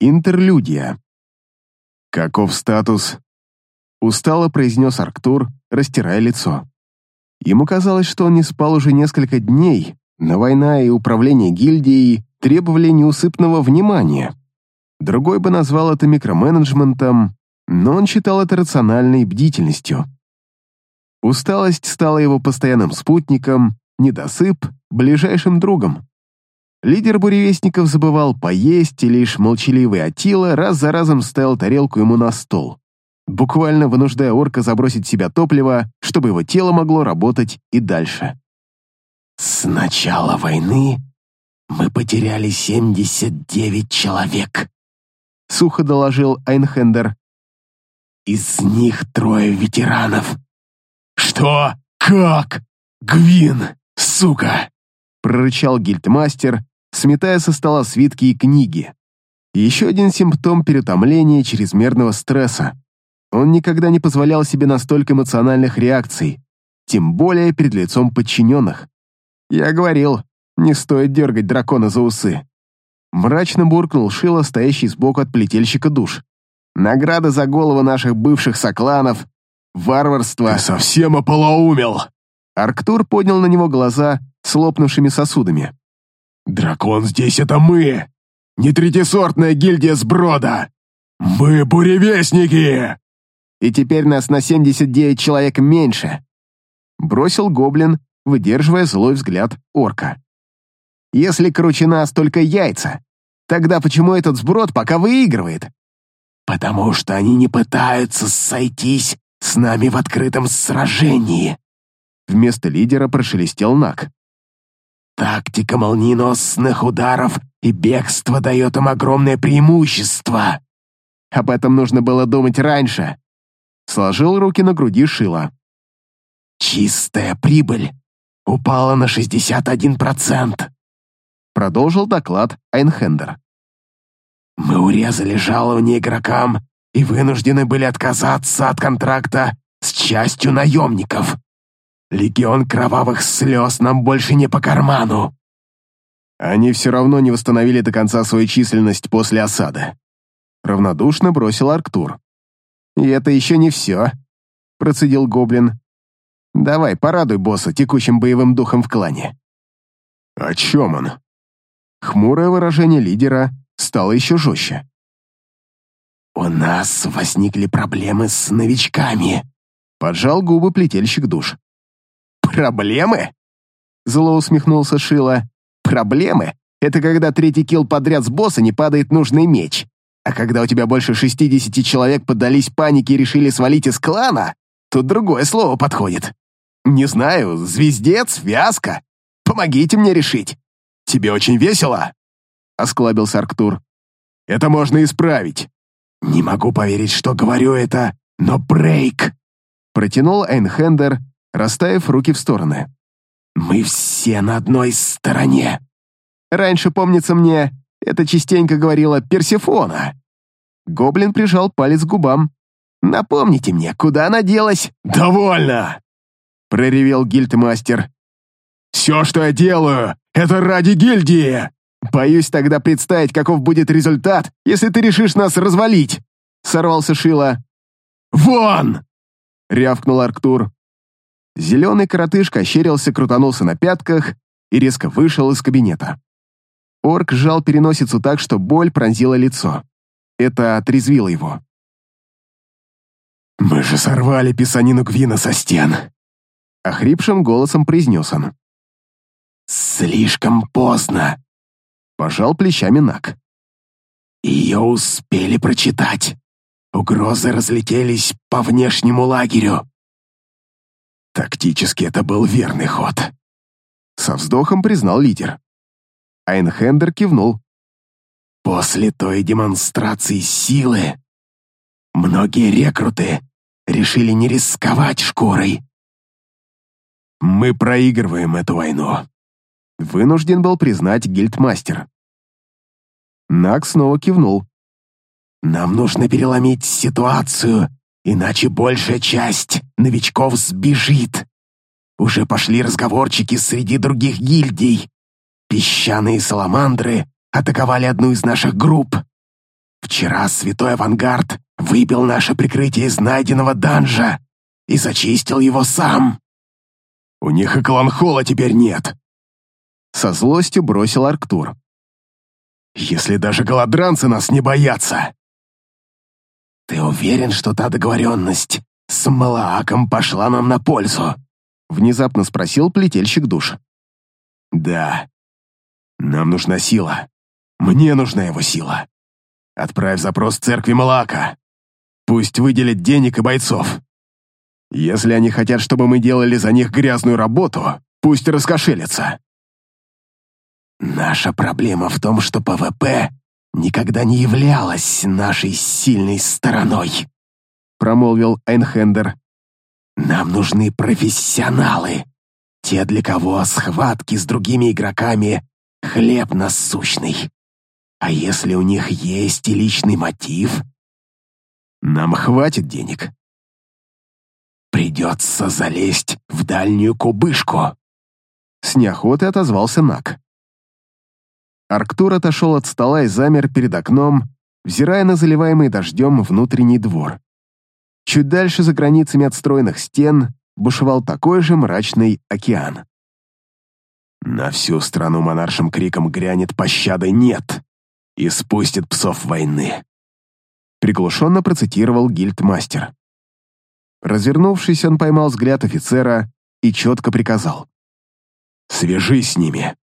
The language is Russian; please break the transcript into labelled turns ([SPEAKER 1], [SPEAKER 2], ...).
[SPEAKER 1] Интерлюдия. «Каков статус?» Устало произнес Арктур, растирая лицо. Ему казалось, что он не спал уже несколько дней, но война и управление гильдией требовали неусыпного внимания. Другой бы назвал это микроменеджментом, но он считал это рациональной бдительностью. Усталость стала его постоянным спутником, недосып — ближайшим другом. Лидер буревестников забывал поесть, и лишь молчаливый Атила раз за разом ставил тарелку ему на стол, буквально вынуждая орка забросить себя топливо, чтобы его тело могло работать и дальше.
[SPEAKER 2] «С начала войны мы потеряли 79 человек», — сухо доложил Айнхендер. «Из них трое ветеранов». «Что? Как? Гвин, сука!» — прорычал гильдмастер, сметая со стола свитки и книги.
[SPEAKER 1] Еще один симптом переутомления чрезмерного стресса. Он никогда не позволял себе настолько эмоциональных реакций, тем более перед лицом подчиненных. Я говорил, не стоит дергать дракона за усы. Мрачно буркнул Шило, стоящий сбоку от плетельщика душ. Награда за голову наших бывших сокланов. Варварство.
[SPEAKER 2] Ты совсем ополоумел!
[SPEAKER 1] Арктур поднял на него глаза с лопнувшими сосудами.
[SPEAKER 2] «Дракон здесь — это мы! Не третисортная гильдия сброда! Мы буревестники!»
[SPEAKER 1] «И теперь нас на 79 человек меньше!» Бросил гоблин, выдерживая злой взгляд орка. «Если круче нас только яйца, тогда почему этот сброд пока выигрывает?»
[SPEAKER 2] «Потому что они не пытаются сойтись с нами в открытом сражении!»
[SPEAKER 1] Вместо лидера прошелестел Нак.
[SPEAKER 2] «Тактика молниеносных ударов и бегство дает им огромное преимущество!»
[SPEAKER 1] «Об этом нужно было думать раньше!» Сложил руки на груди Шила.
[SPEAKER 2] «Чистая прибыль упала на 61%.
[SPEAKER 1] Продолжил доклад Айнхендер.
[SPEAKER 2] Мы урезали жалование игрокам и вынуждены были отказаться от контракта с частью наемников. Легион кровавых слез нам больше не по карману.
[SPEAKER 1] Они все равно не восстановили до конца свою численность после осады. Равнодушно бросил Арктур. «И это еще не все», — процедил Гоблин. «Давай, порадуй босса текущим боевым духом в клане».
[SPEAKER 2] «О чем он?»
[SPEAKER 1] Хмурое выражение лидера стало еще жестче.
[SPEAKER 2] «У нас возникли проблемы с новичками», —
[SPEAKER 1] поджал губы плетельщик душ.
[SPEAKER 2] «Проблемы?»
[SPEAKER 1] — зло усмехнулся Шила. «Проблемы — это когда третий килл подряд с босса не падает нужный меч. А когда у тебя больше 60 человек поддались панике и решили свалить из клана, тут другое слово подходит. Не знаю, звездец, вязка. Помогите мне решить.
[SPEAKER 2] Тебе очень весело?» — осклабился Арктур.
[SPEAKER 1] «Это можно исправить».
[SPEAKER 2] «Не могу поверить, что говорю это, но брейк!»
[SPEAKER 1] Протянул Эйнхендер, расставив руки в стороны.
[SPEAKER 2] «Мы все на одной стороне!»
[SPEAKER 1] Раньше, помнится мне, это частенько говорила Персифона. Гоблин прижал палец к губам. «Напомните мне, куда она делась?»
[SPEAKER 2] «Довольно!» — проревел гильдмастер. «Все, что я делаю, это ради гильдии!»
[SPEAKER 1] «Боюсь тогда представить, каков будет результат, если ты решишь нас развалить!» — сорвался Шила.
[SPEAKER 2] «Вон!»
[SPEAKER 1] — рявкнул Арктур. Зеленый коротышка ощерился, крутанулся на пятках и резко вышел из кабинета. Орк сжал переносицу так, что боль пронзила лицо. Это отрезвило его.
[SPEAKER 2] «Мы же сорвали писанину Гвина со стен!»
[SPEAKER 1] Охрипшим голосом произнес он.
[SPEAKER 2] «Слишком поздно!»
[SPEAKER 1] Пожал плечами Нак.
[SPEAKER 2] «Ее успели прочитать. Угрозы разлетелись по внешнему лагерю. Тактически это был верный ход.
[SPEAKER 1] Со вздохом признал лидер. Айнхендер кивнул.
[SPEAKER 2] После той демонстрации силы многие рекруты решили не рисковать шкурой. Мы проигрываем эту войну.
[SPEAKER 1] Вынужден был признать гильдмастер. Нак снова кивнул.
[SPEAKER 2] Нам нужно переломить ситуацию, иначе большая часть новичков сбежит. Уже пошли разговорчики среди других гильдий. Песчаные саламандры атаковали одну из наших групп. Вчера святой авангард выбил наше прикрытие из найденного данжа и зачистил его сам. У них и кланхола теперь нет.
[SPEAKER 1] Со злостью бросил Арктур.
[SPEAKER 2] Если даже голодранцы нас не боятся. Ты уверен, что та договоренность с Малааком пошла нам на пользу?
[SPEAKER 1] Внезапно спросил плетельщик душ.
[SPEAKER 2] Да. Нам нужна сила. Мне нужна его сила. Отправь запрос церкви Малака. Пусть выделят денег и бойцов. Если они хотят, чтобы мы делали за них грязную работу, пусть раскошелятся. Наша проблема в том, что ПВП никогда не являлась нашей сильной стороной, промолвил Эйнхендер. Нам нужны профессионалы, те, для кого схватки с другими игроками — хлеб насущный. А если у них есть и личный мотив, нам хватит денег. Придется залезть в дальнюю кубышку.
[SPEAKER 1] С неохотой отозвался Нак. Арктур отошел от стола и замер перед окном, взирая на заливаемый дождем внутренний двор. Чуть дальше, за границами отстроенных стен, бушевал такой же мрачный океан.
[SPEAKER 2] На всю страну монаршим криком грянет пощады «нет» и спустит псов войны.
[SPEAKER 1] Приглушенно процитировал гильдмастер. Развернувшись, он поймал взгляд офицера и четко приказал.
[SPEAKER 2] «Свяжись с ними.